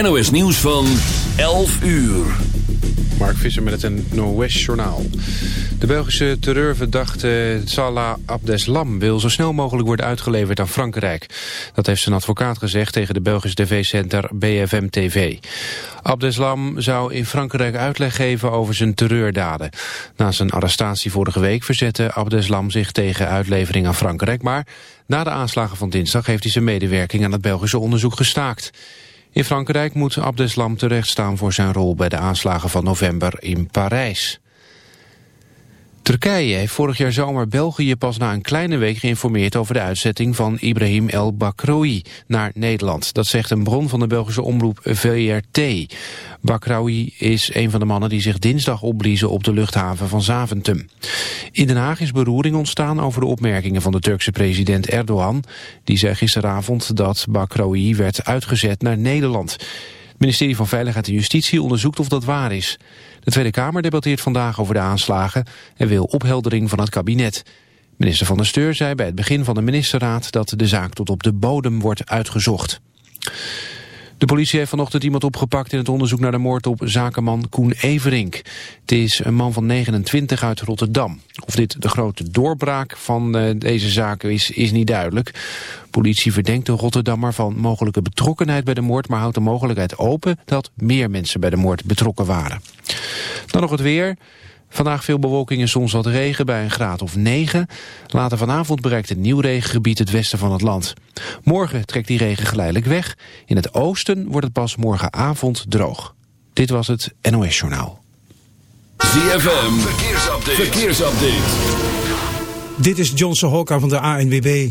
NOS Nieuws van 11 uur. Mark Visser met het NOS Journaal. De Belgische terreurverdachte Salah Abdeslam wil zo snel mogelijk worden uitgeleverd aan Frankrijk. Dat heeft zijn advocaat gezegd tegen de Belgische tv-center BFM TV. Abdeslam zou in Frankrijk uitleg geven over zijn terreurdaden. Na zijn arrestatie vorige week verzette Abdeslam zich tegen uitlevering aan Frankrijk. Maar na de aanslagen van dinsdag heeft hij zijn medewerking aan het Belgische onderzoek gestaakt. In Frankrijk moet Abdeslam terechtstaan voor zijn rol bij de aanslagen van november in Parijs. Turkije heeft vorig jaar zomer België pas na een kleine week geïnformeerd over de uitzetting van Ibrahim El Bakraoui naar Nederland. Dat zegt een bron van de Belgische omroep VRT. Bakraoui is een van de mannen die zich dinsdag opbliezen op de luchthaven van Zaventem. In Den Haag is beroering ontstaan over de opmerkingen van de Turkse president Erdogan. Die zei gisteravond dat Bakraoui werd uitgezet naar Nederland. Ministerie van Veiligheid en Justitie onderzoekt of dat waar is. De Tweede Kamer debatteert vandaag over de aanslagen en wil opheldering van het kabinet. Minister van der Steur zei bij het begin van de ministerraad dat de zaak tot op de bodem wordt uitgezocht. De politie heeft vanochtend iemand opgepakt in het onderzoek naar de moord op zakenman Koen Everink. Het is een man van 29 uit Rotterdam. Of dit de grote doorbraak van uh, deze zaken is, is niet duidelijk. Politie verdenkt de Rotterdammer van mogelijke betrokkenheid bij de moord... maar houdt de mogelijkheid open dat meer mensen bij de moord betrokken waren. Dan nog het weer. Vandaag veel bewolking en soms wat regen bij een graad of 9. Later vanavond bereikt een nieuw regengebied het westen van het land. Morgen trekt die regen geleidelijk weg. In het oosten wordt het pas morgenavond droog. Dit was het NOS Journaal. ZFM, verkeersupdate. verkeersupdate. Dit is Johnson Hokka van de ANWB.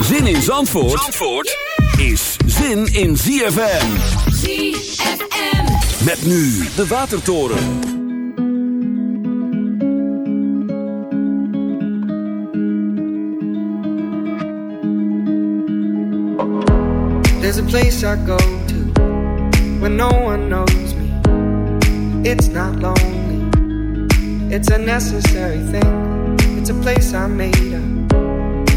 Zin in Zandvoort, Zandvoort is zin in ZFM. ZFM. Met nu de Watertoren. There's a place I go to when no one knows me. It's not lonely, it's a necessary thing. It's a place I made up.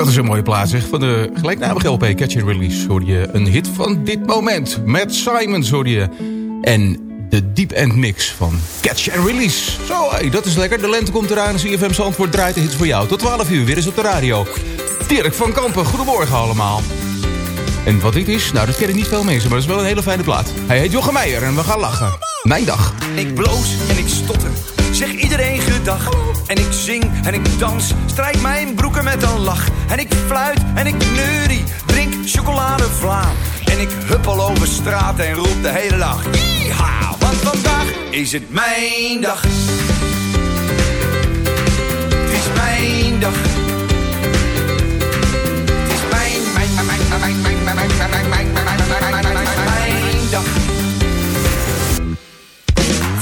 Dat is een mooie plaats zeg. Van de gelijknamige LP Catch and Release hoorde je een hit van dit moment. Met Simons hoorde je. En de Deep End Mix van Catch and Release. Zo, dat is lekker. De lente komt eraan. CFM Zandvoort draait de hits voor jou. Tot 12 uur, weer eens op de radio. Dirk van Kampen, goedemorgen allemaal. En wat dit is, nou dat ken ik niet veel mensen, maar dat is wel een hele fijne plaat. Hij heet Jochem Meijer en we gaan lachen. Mijn dag. Ik bloos en ik stotter, zeg iedereen gedag. En ik zing en ik dans, strijk mijn broeken met een lach. En ik fluit en ik neurie, drink chocoladevla. En ik huppel over straat en roep de hele dag. Yeeha, want vandaag is het mijn dag. Het is mijn dag. Het is mijn, mijn, mijn, mijn, mijn, mijn, mijn, mijn, mijn, mijn, mijn, mijn, mijn, mijn, mijn, mijn dag.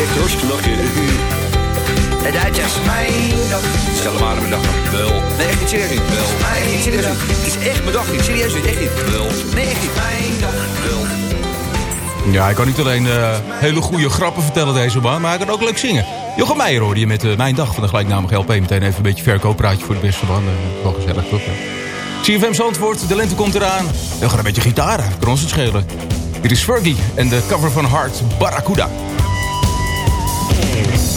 Echt hartstikke lachen. De Duitsers. Mijn dag. Stel hem aan mijn dag. Wel. Nee, echt niet serieus niet. Wel. Nee, niet serieus niet. Het is echt mijn dag niet. Serieus niet. Echt niet. Wel. Nee, echt niet. Mijn dag. Wel. Ja, hij kan niet alleen eh, hele goede grappen vertellen deze man, maar hij kan ook leuk zingen. Jochem Meijer hoorde je met eh, Mijn Dag van de gelijknamige LP. Meteen even een beetje verkooppraatje voor de beste man. Eh, wel gezellig, toch? CFM Zandvoort, de lente komt eraan. We gaan een beetje gitaren, kan ons het schelen. Dit is Fergie en de cover van Hart, Barracuda. Yeah.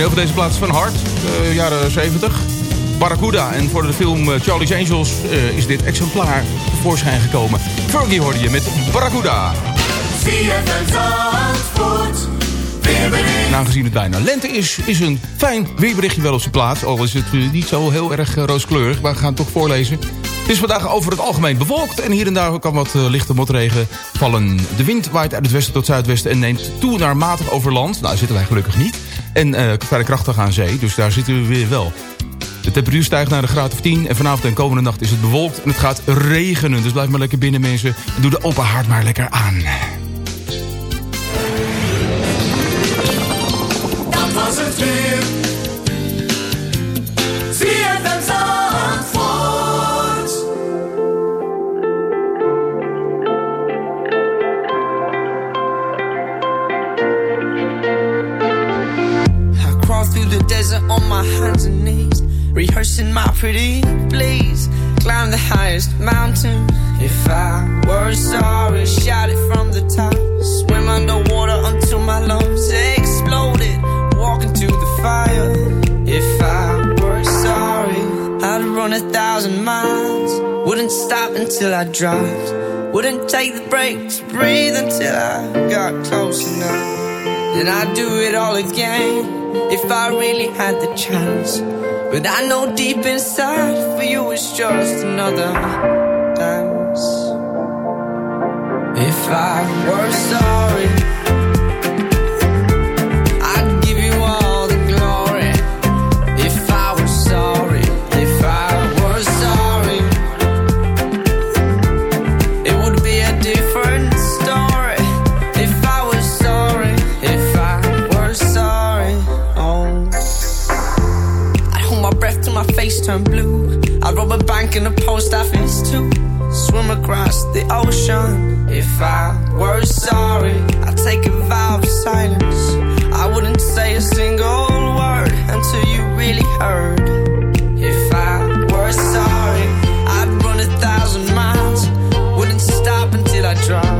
Origineel van deze plaats van Hart, uh, jaren 70. Barracuda. En voor de film uh, Charlie's Angels uh, is dit exemplaar tevoorschijn gekomen. Fergie hoorde je met Barracuda. En aangezien het bijna lente is, is een fijn weerberichtje wel op zijn plaats. Al is het niet zo heel erg rooskleurig, maar we gaan het toch voorlezen. Het is vandaag over het algemeen bewolkt en hier en daar kan wat lichte motregen vallen. De wind waait uit het westen tot zuidwesten en neemt toe naar matig over land. Nou, zitten wij gelukkig niet. En uh, vrij krachtig aan zee, dus daar zitten we weer wel. De temperatuur stijgt naar de graad of 10 en vanavond en komende nacht is het bewolkt en het gaat regenen. Dus blijf maar lekker binnen mensen en doe de open haard maar lekker aan. Pretty please. Climb the highest mountain. If I were sorry, shout it from the top. Swim underwater until my lungs exploded. Walk into the fire. If I were sorry, I'd run a thousand miles. Wouldn't stop until I dropped. Wouldn't take the breaks, breathe until I got close enough. Then I'd do it all again if I really had the chance. But I know deep inside for you it's just another dance. If I were sorry. Turn blue. I'd rob a bank in a post office too. Swim across the ocean. If I were sorry, I'd take a vow of silence. I wouldn't say a single word until you really heard. If I were sorry, I'd run a thousand miles. Wouldn't stop until I dropped.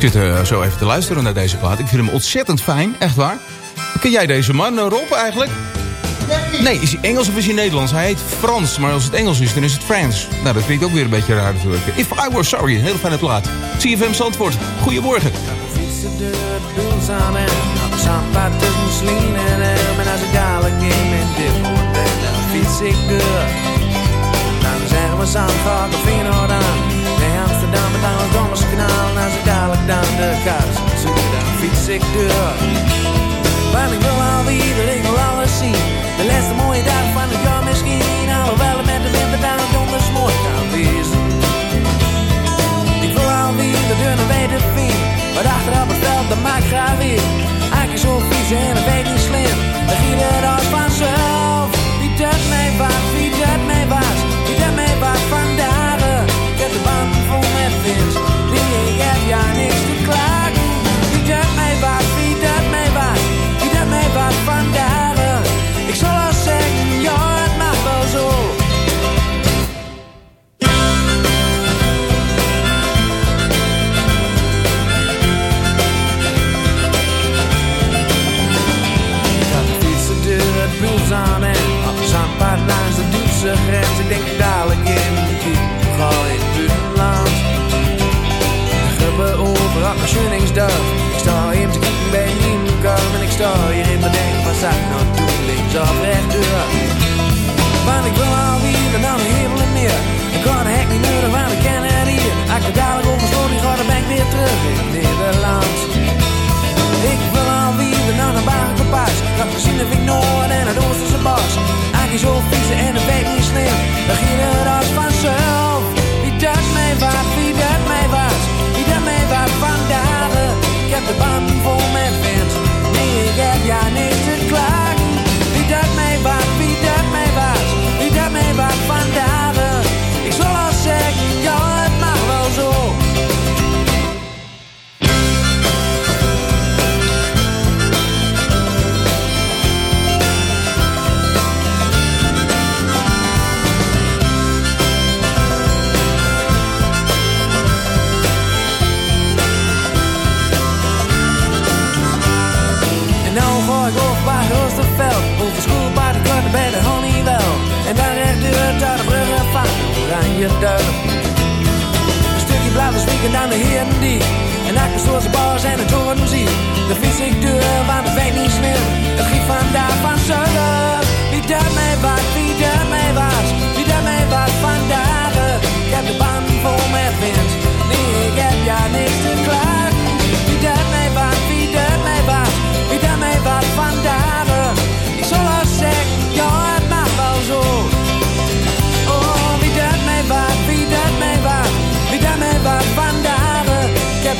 Ik zit uh, zo even te luisteren naar deze plaat. Ik vind hem ontzettend fijn, echt waar. Ken jij deze man, uh, Rob, eigenlijk? Nee, is hij Engels of is hij Nederlands? Hij heet Frans, maar als het Engels is, dan is het Frans. Nou, dat klinkt ook weer een beetje raar natuurlijk. If I Were Sorry, een hele fijne plaat. CFM Zandvoort, goedemorgen. ik fiets ik. Dan we dan het Dommerse kanaal. En ik dadelijk dan de kaars zoek, dan fiets ik door. Want ik wil alweer, ik wil alles zien. De laatste mooie dag van het jaar misschien. Alhoewel het met de winter dan donders mooi kan wezen. Ik wil alweer de dunne weten vind. Maar achteraf het veld, dat maakt graag weer. Eigenlijk zo vies en een beetje niet slim. Dan giet het als vanzelf. Wie dat mij was, vol met vins. Die Ik sta hier te kijken bij een nieuwe kamer, En ik sta hier in mijn denk, van zou ik nou doen? Linksaf, rechtdoor Maar ik wil alweer en dan heel en neer Ik kan de hek niet nodig want ik ken het hier Als ik dadelijk op mijn slot. ik ga de bank weer terug in Nederland Ik wil alweer en dan een baan verpas. Ik Dat gezien dat ik nooit en het Oosterse bos Eigenlijk zo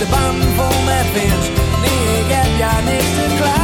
de baan vol met vis. Nee, ik heb ja niks te klaar.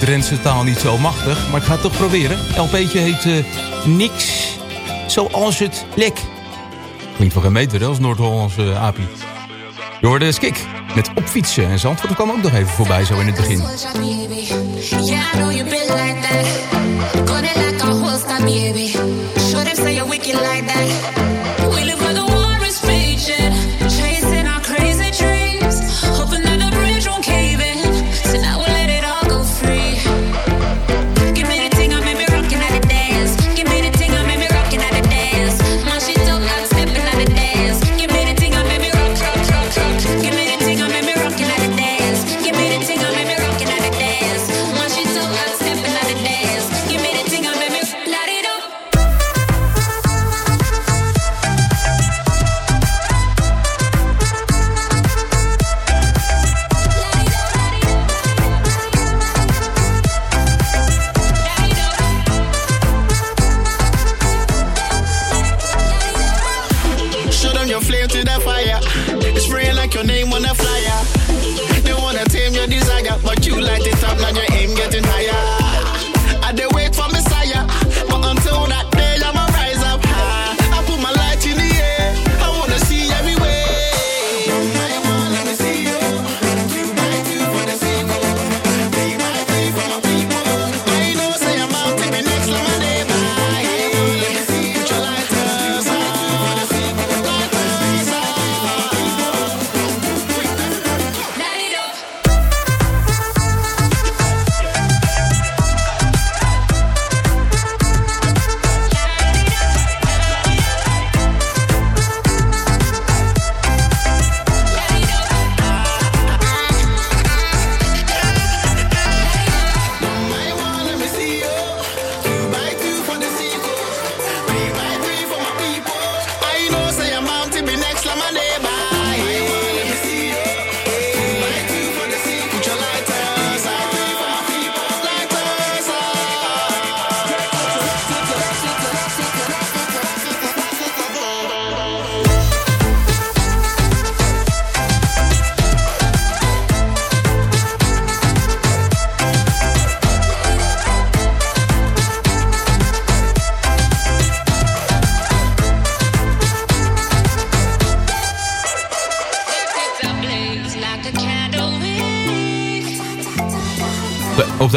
de Drentse taal niet zo machtig. Maar ik ga het toch proberen. LP'tje heet eh, Niks Zoals Het Lek. Klinkt wel geen meter dat is Noord-Hollandse eh, apie. Door de Skik met opfietsen. En Zandvoort kwam ook nog even voorbij zo in het begin. Yeah, know you like that. Like that.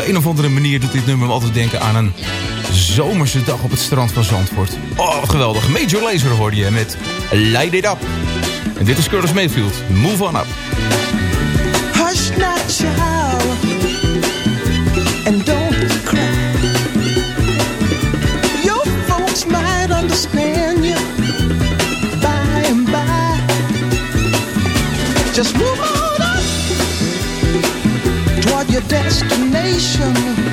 Een of andere manier doet dit nummer me altijd denken aan een zomerse dag op het strand van Zandvoort. Oh, geweldig. Major Lazer hoorde je met Light It Up. En dit is Curtis Mayfield. Move on up. Destination.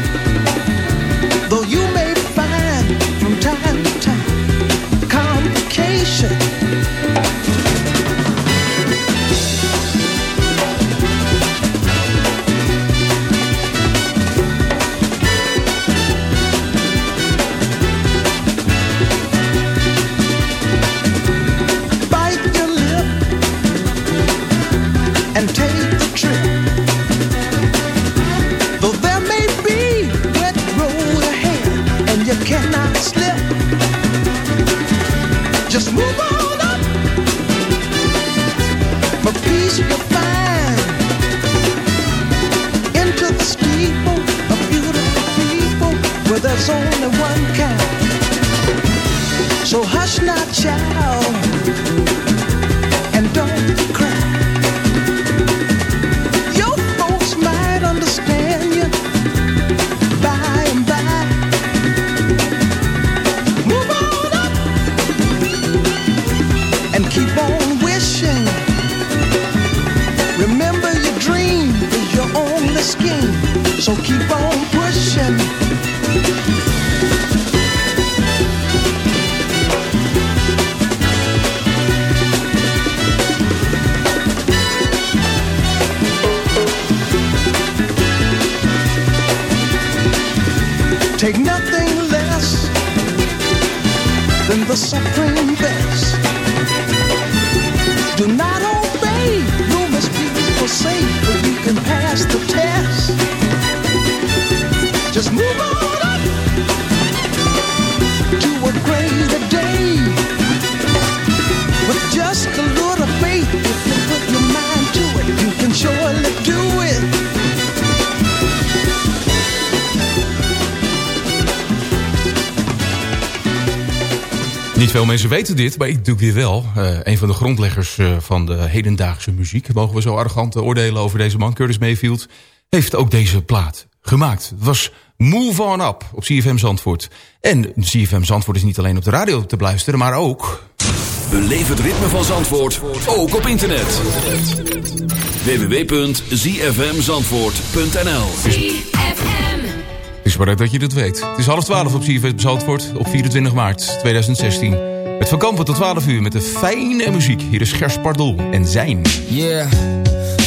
Nothing less than the supreme best. Do not obey, you must be forsake, but you can pass the test. Just move Niet veel mensen weten dit, maar ik doe weer wel. Eh, een van de grondleggers eh, van de hedendaagse muziek... mogen we zo arrogant eh, oordelen over deze man, Curtis Mayfield... heeft ook deze plaat gemaakt. Het was Move On Up op CFM Zandvoort. En CFM Zandvoort is niet alleen op de radio te beluisteren, maar ook... Beleef het ritme van Zandvoort, ook op internet. www.zfmzandvoort.nl is maar dat je dat weet. Het is half twaalf op CFM Zandvoort op 24 maart 2016. Het van Kampen tot 12 uur met de fijne muziek. Hier is Gers Pardoel en zijn. Yeah.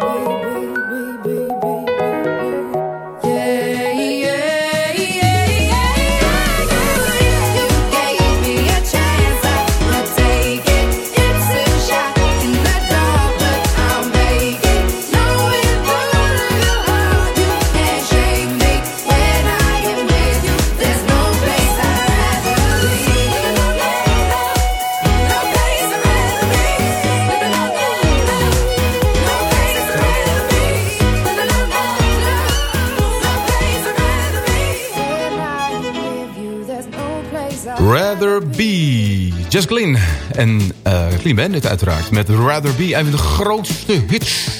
There's Just Clean. En uh, Clean Bandit uiteraard. Met Rather Be, een van de grootste hits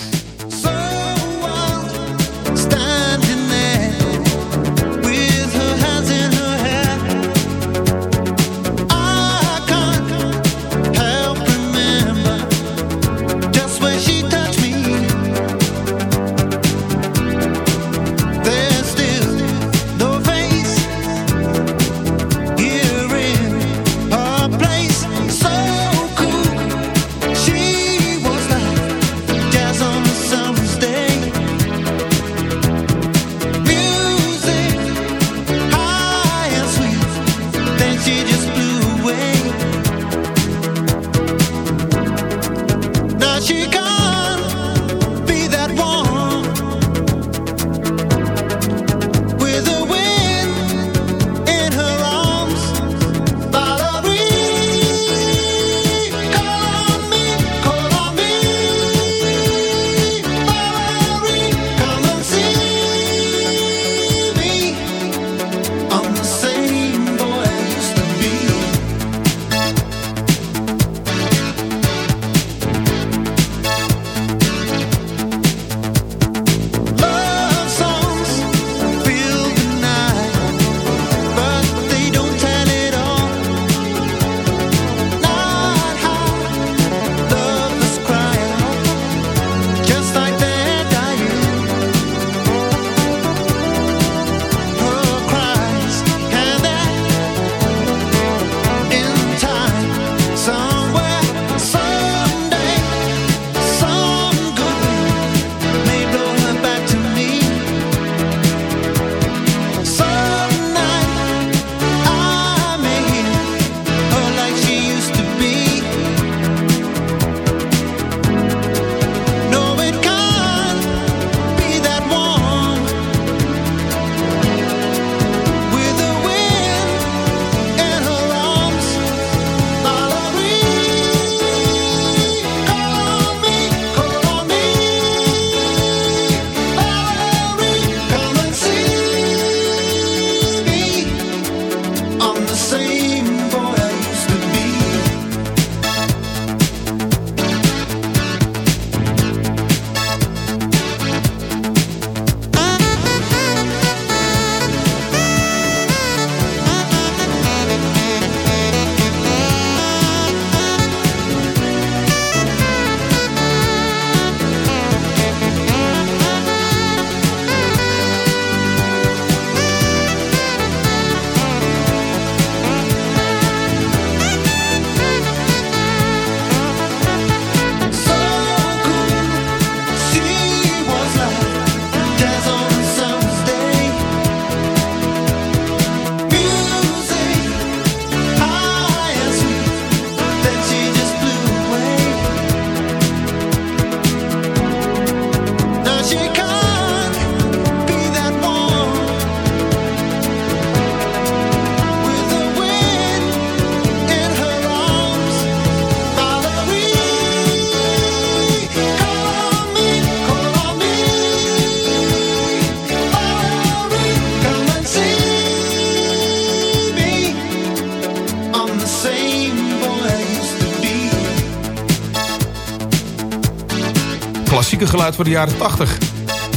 uit voor de jaren 80.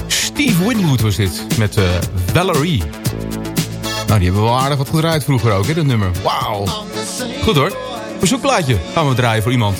Steve Winwood was dit, met uh, Valerie. Nou, die hebben wel aardig wat gedraaid vroeger ook, hè, dat nummer. Wauw. Goed hoor. Verzoekplaatje gaan we draaien voor iemand.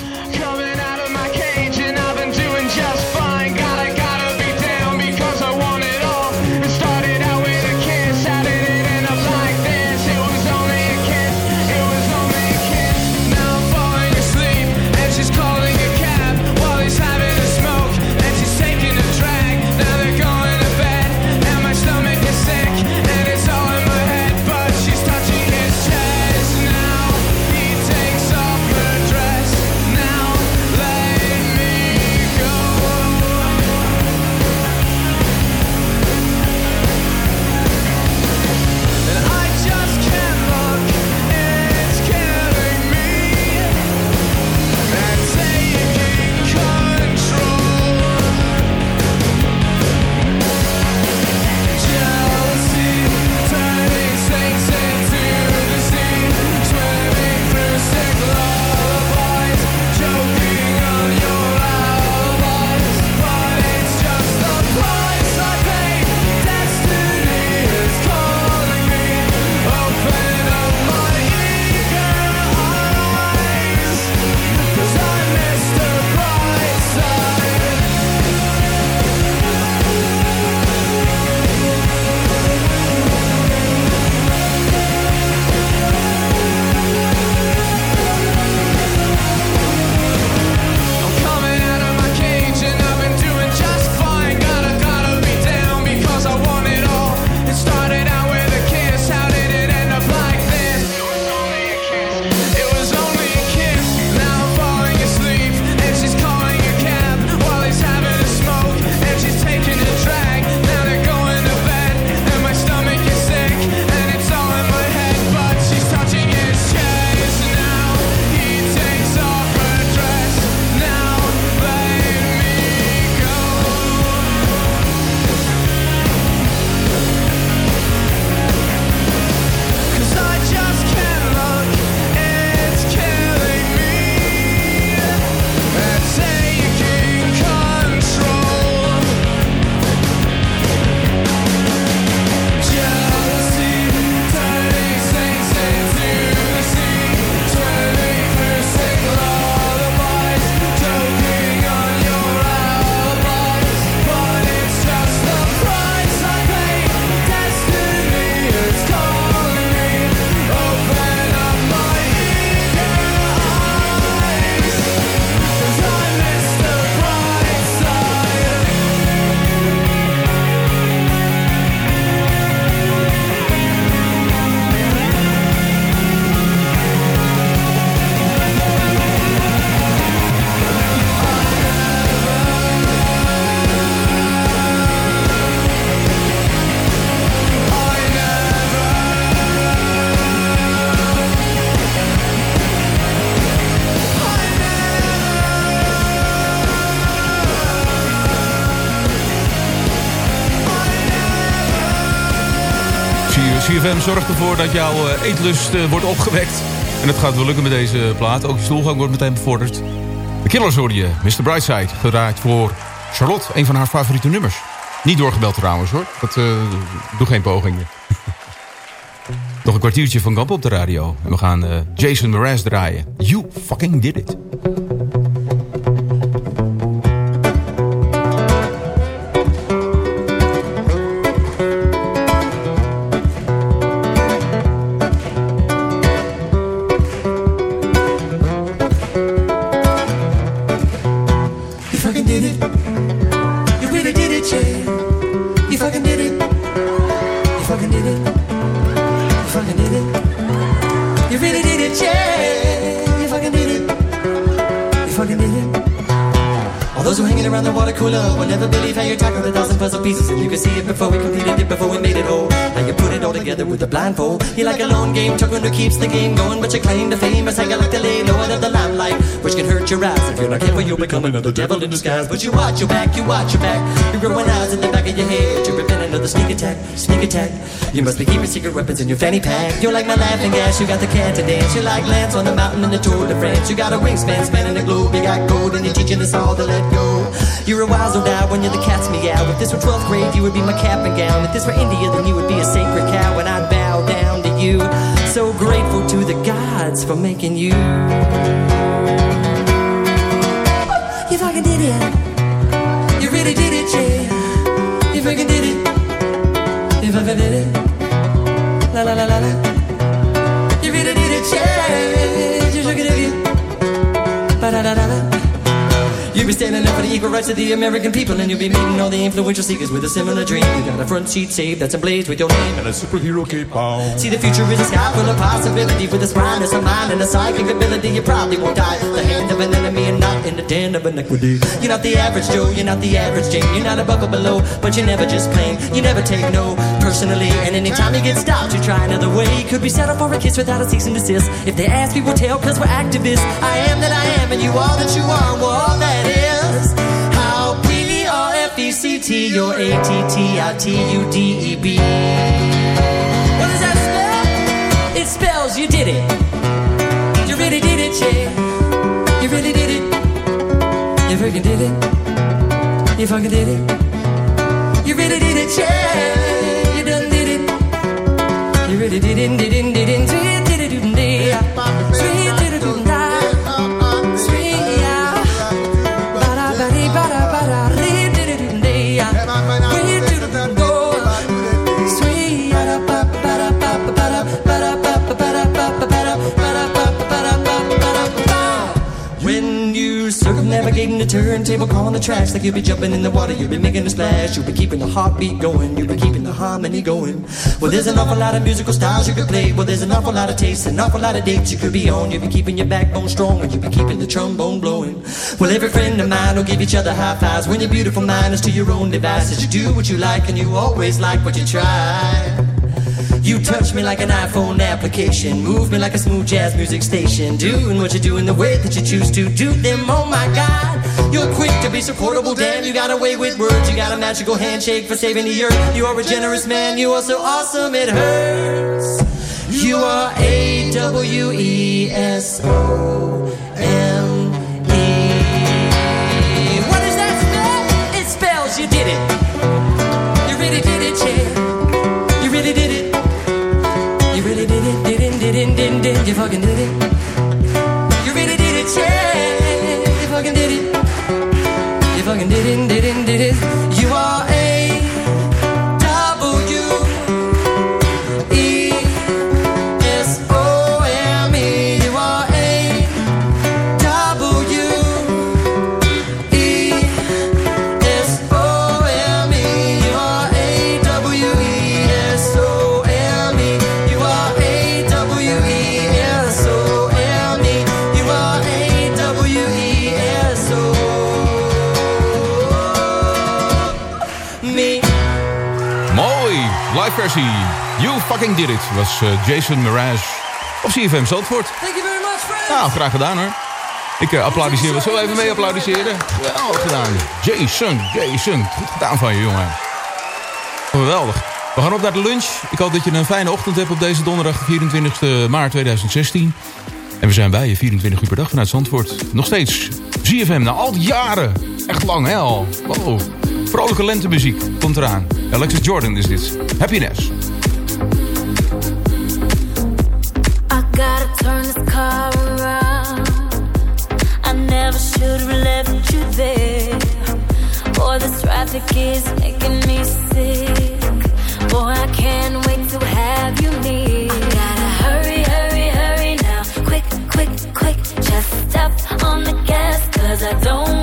CFM zorgt ervoor dat jouw eh, eetlust eh, wordt opgewekt. En het gaat wel lukken met deze plaat. Ook je stoelgang wordt meteen bevorderd. De Killers hoorde je, Mr. Brightside, gedraaid voor Charlotte. Een van haar favoriete nummers. Niet doorgebeld trouwens hoor. Dat eh, doe geen pogingen. Nog een kwartiertje van Kamp op de radio. En we gaan Jason Mraz draaien. You fucking did it. You like a lone game token who keeps the game going, but you claim to fame as you like to lay low under the limelight, which can hurt your eyes if you're not careful. You'll become another devil in disguise. But you watch your back, you watch your back. You're growing eyes in the back of your head. You're preventing another sneak attack, sneak attack. You must be keeping secret weapons in your fanny pack. You're like my laughing gas. You got the cat to dance. You're like Lance on the mountain in the Tour de France. You got a wingspan spanning the globe. You got gold and you're teaching us all to let go. You're a wise old when you're the cat's meow. If this were 12th grade, you would be my cap and gown. If this were India, then you would be a sacred cow, and I'd bow down to you. So grateful to the gods for making you. You fucking did it. You really did it, yeah. You fucking did it. You fucking did it. La la la la la. You really did it, yeah. You did it. Ba da da da da. You'll be standing up for the equal rights of the American people, and you'll be meeting all the influential seekers with a similar dream. You got a front seat saved that's emblazed with your name and a superhero cape on. See, the future is a sky full of possibility with a spineless a mind and a psychic ability. You probably won't die at the hand of an enemy and not in the den of iniquity. You're not the average Joe, you're not the average Jane, you're not above or below, but you never just plain. You never take no personally, and anytime you get stopped, you try another way. Could be settled for a kiss without a cease and desist. If they ask, we will tell, cause we're activists. I am that I am, and you are that you are, we're all that is. How P R F E C T, you're A T T I T U D E B. What does that spell? It spells you did it. You really did it, yeah. You really did it. You freaking did it. You fucking did it. You really did it, yeah. Really did it, did circumnavigating the turntable, calling the tracks like you'll be jumping in the water, you'll be making a splash, you'll be keeping the heartbeat going, you'll be keeping the harmony going. Well, there's an awful lot of musical styles you could play. Well, there's an awful lot of tastes, an awful lot of dates you could be on. You'll be keeping your backbone strong, and you'll be keeping the trombone blowing. Well, every friend of mine will give each other high fives when your beautiful mind is to your own devices. You do what you like, and you always like what you try. You touch me like an iPhone application, move me like a smooth jazz music station, doing what you do in the way that you choose to do them. Oh my God, you're quick to be supportable. Damn, you got a way with words. You got a magical handshake for saving the earth. You are a generous man. You are so awesome it hurts. You are A W E S O M E. What does that? It spells you did it. You really did it, yeah. You fucking did it. You really did it, yeah. You fucking did it. You fucking did it, did it, did it. Fucking did it. Was eh, Jason Mraz op CFM Zandvoort. Thank you very much, friends. Nou, graag gedaan hoor. Ik uh, applaudisseer. Zullen we even mee applaudisseren? Geweldig gedaan. Jason, Jason. Goed gedaan van je, jongen. Geweldig. We gaan op naar de lunch. Ik hoop dat je een fijne ochtend hebt op deze donderdag 24 maart 2016. En we zijn bij je 24 uur per dag vanuit Zandvoort. Nog steeds ZFM na al die jaren. Echt lang, hè al. Wow. Vrolijke lentemuziek komt eraan. Alexis Jordan is dit. Happiness. Should have left you there. Boy, this traffic is making me sick. Boy, I can't wait to have you near. I gotta hurry, hurry, hurry now. Quick, quick, quick. Just step on the gas, cause I don't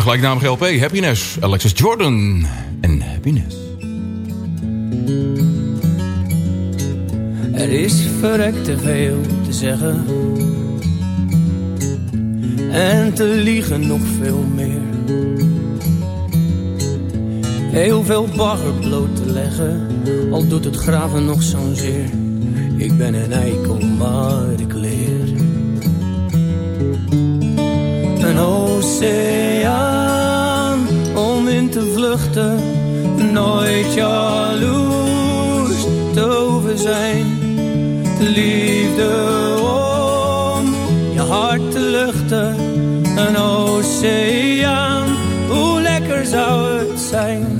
De gelijknamige LP, Happiness. Alexis Jordan en Happiness. Er is verrekt te veel te zeggen. En te liegen nog veel meer. Heel veel bagger bloot te leggen. Al doet het graven nog zo'n zeer. Ik ben een eikel, maar ik leer. Oceaan om in te vluchten. Nooit jaloers te over zijn. De liefde om je hart te luchten. Een oceaan, hoe lekker zou het zijn?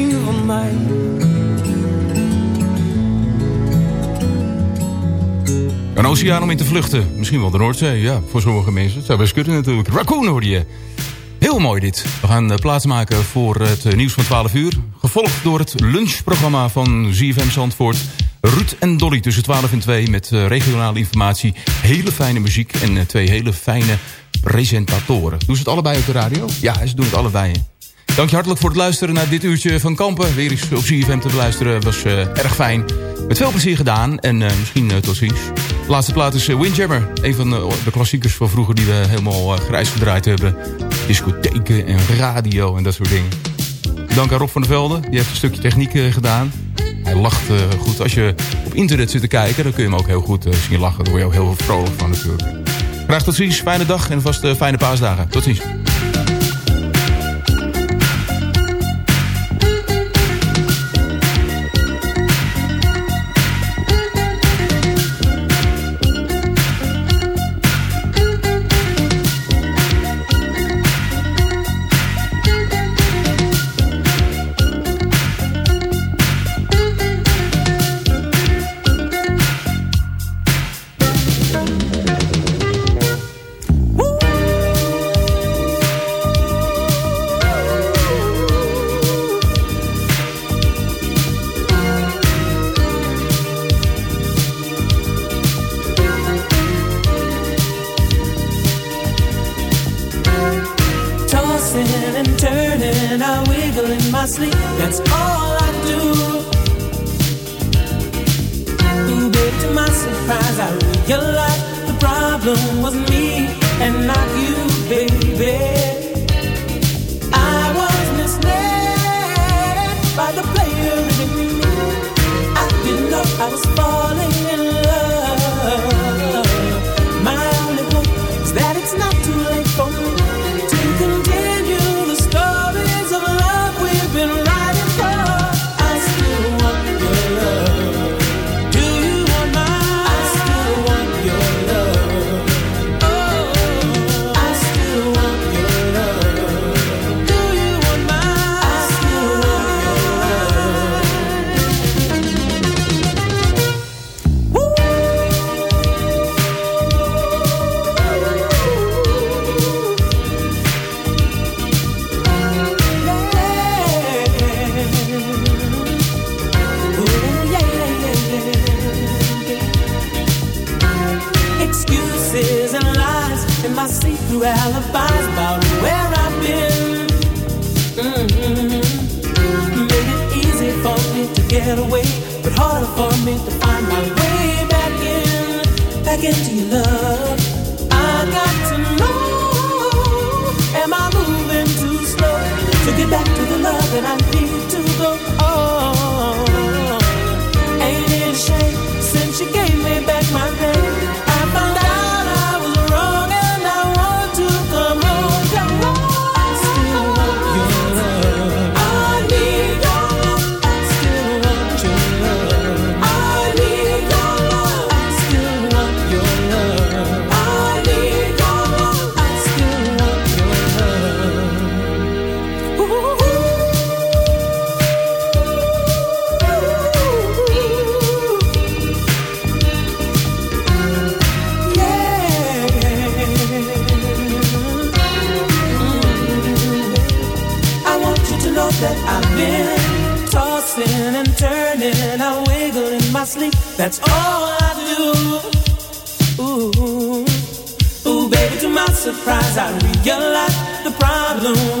oceaan om in te vluchten. Misschien wel de Noordzee, ja, voor sommige mensen. Het zou best kunnen natuurlijk. Raccoon hoorde je. Heel mooi dit. We gaan eh, plaats maken voor het eh, nieuws van 12 uur. Gevolgd door het lunchprogramma van ZFM Zandvoort. Ruud en Dolly tussen 12 en 2 met eh, regionale informatie. Hele fijne muziek en twee hele fijne presentatoren. Doen ze het allebei op de radio? Ja, ze doen het allebei. Dank je hartelijk voor het luisteren naar dit uurtje van Kampen. Weer eens op ZFM te beluisteren was eh, erg fijn. Met veel plezier gedaan en eh, misschien eh, tot ziens. De laatste plaat is Windjammer. Een van de, klassiekers van vroeger die we helemaal grijs gedraaid hebben. Discotheken en radio en dat soort dingen. Dank aan Rob van der Velde. Die heeft een stukje techniek gedaan. Hij lacht goed. Als je op internet zit te kijken, dan kun je hem ook heel goed zien lachen. Daar word je ook heel vrolijk van natuurlijk. Graag tot ziens. Fijne dag en vast fijne paasdagen. Tot ziens. Back to the love that I need to surprise, I realized the problem.